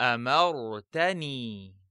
أمرتني